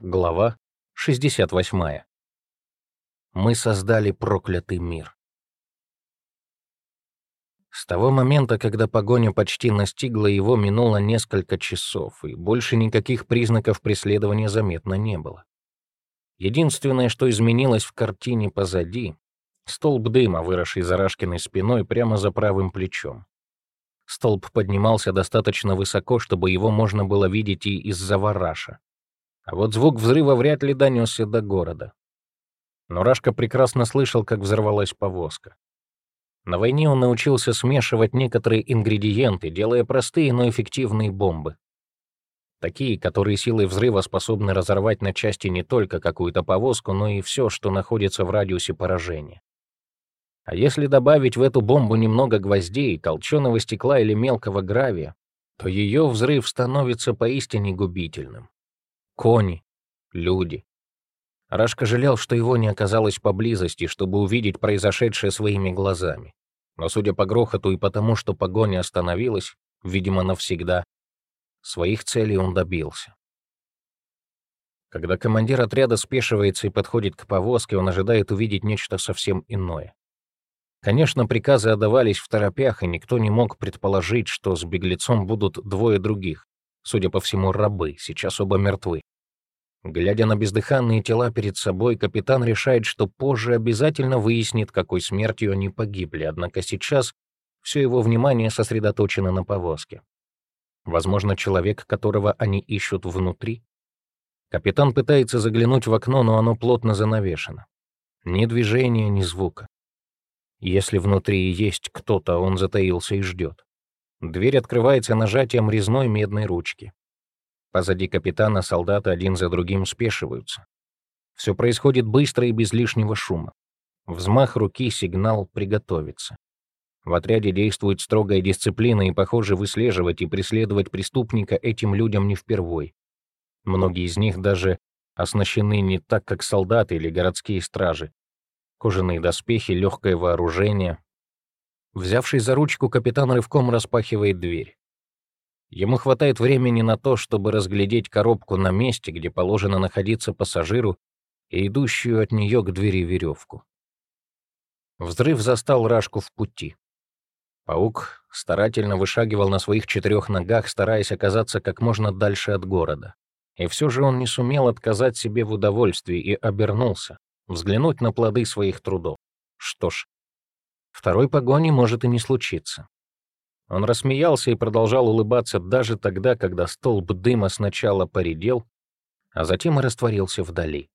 Глава 68. Мы создали проклятый мир. С того момента, когда погоня почти настигла его, минуло несколько часов, и больше никаких признаков преследования заметно не было. Единственное, что изменилось в картине позади — столб дыма, выросший за Рашкиной спиной прямо за правым плечом. Столб поднимался достаточно высоко, чтобы его можно было видеть и из-за вараша. А вот звук взрыва вряд ли донесся до города. Но Рашка прекрасно слышал, как взорвалась повозка. На войне он научился смешивать некоторые ингредиенты, делая простые, но эффективные бомбы. Такие, которые силой взрыва способны разорвать на части не только какую-то повозку, но и все, что находится в радиусе поражения. А если добавить в эту бомбу немного гвоздей, толченого стекла или мелкого гравия, то ее взрыв становится поистине губительным. Кони, люди. Рашка жалел, что его не оказалось поблизости, чтобы увидеть произошедшее своими глазами. Но судя по грохоту и потому, что погоня остановилась, видимо, навсегда, своих целей он добился. Когда командир отряда спешивается и подходит к повозке, он ожидает увидеть нечто совсем иное. Конечно, приказы отдавались в торопях, и никто не мог предположить, что с беглецом будут двое других, судя по всему, рабы, сейчас оба мертвы. Глядя на бездыханные тела перед собой, капитан решает, что позже обязательно выяснит, какой смертью они погибли, однако сейчас все его внимание сосредоточено на повозке. Возможно, человек, которого они ищут внутри? Капитан пытается заглянуть в окно, но оно плотно занавешено. Ни движения, ни звука. Если внутри есть кто-то, он затаился и ждет. Дверь открывается нажатием резной медной ручки. Позади капитана солдаты один за другим спешиваются. Все происходит быстро и без лишнего шума. Взмах руки — сигнал «приготовиться». В отряде действует строгая дисциплина, и, похоже, выслеживать и преследовать преступника этим людям не впервой. Многие из них даже оснащены не так, как солдаты или городские стражи. Кожаные доспехи, легкое вооружение. Взявший за ручку, капитан рывком распахивает дверь. Ему хватает времени на то, чтобы разглядеть коробку на месте, где положено находиться пассажиру, и идущую от нее к двери веревку. Взрыв застал Рашку в пути. Паук старательно вышагивал на своих четырех ногах, стараясь оказаться как можно дальше от города. И все же он не сумел отказать себе в удовольствии и обернулся, взглянуть на плоды своих трудов. Что ж, второй погони может и не случиться. Он рассмеялся и продолжал улыбаться даже тогда, когда столб дыма сначала поредел, а затем и растворился вдали.